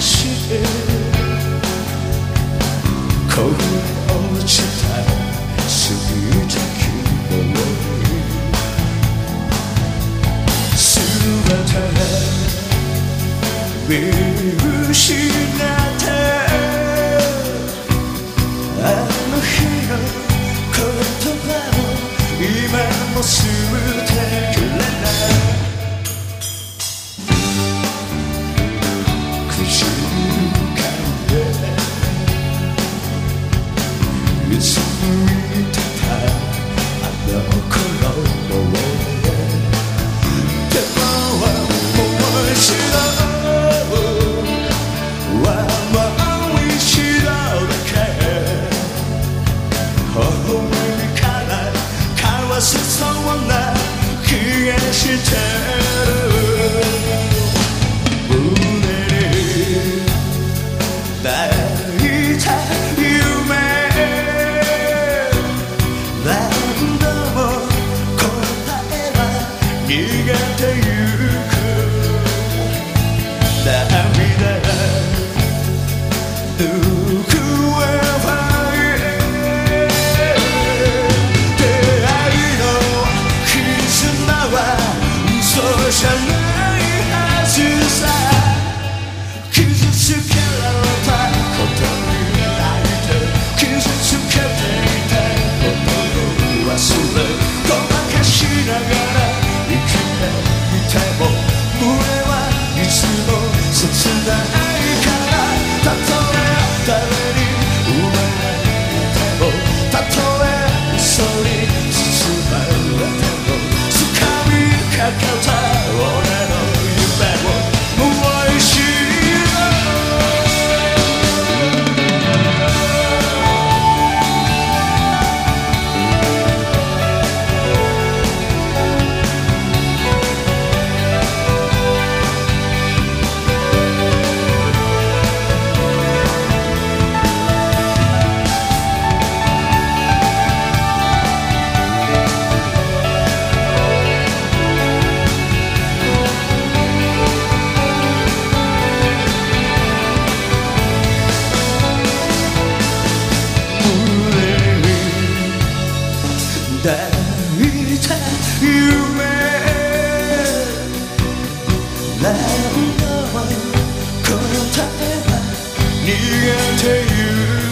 して落ちた過ぎた希望姿見失ってあの日の言葉を今も捨てくれない是真。 의자 위에 난 너와 걸어다녀봐 네가 제일